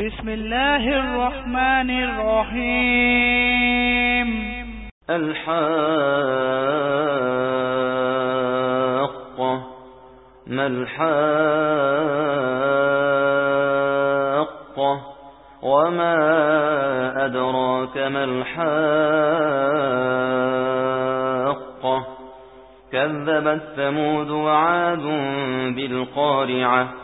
بسم الله الرحمن الرحيم الحاقة. ما الحاقة؟ وما أدراك ما الحاقة؟ كذبت ثمود وعاد بالقارعة.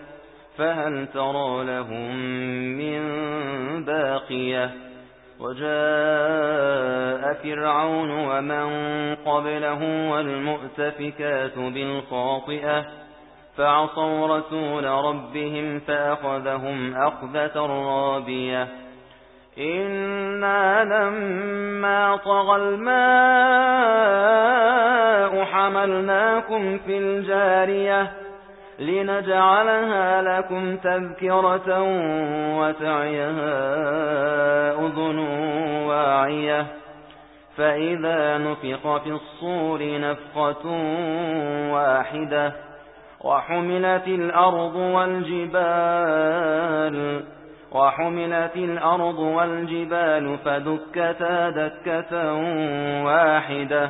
فهل ترى لهم من باقية؟ وجاء فرعون ومن قبله والمؤتفكات بالخاطئة فعصوا رسول ربهم فأخذهم أخذة رابية. إنا لما طغى الماء حملناكم في الجارية لنجعلها لكم تذكرة وتعيها أذن واعية. فإذا نفق في الصور نفقة واحدة وحملت الأرض والجبال وحملت الأرض والجبال فدكتا دكة واحدة.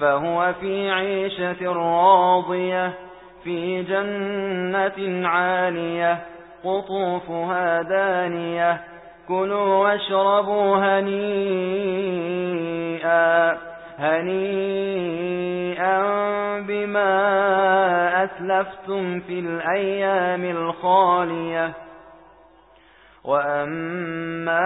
فهو في عيشة راضية في جنة عالية قطوفها دانية كلوا واشربوا هنيئا هنيئا بما أسلفتم في الأيام الخالية. وأما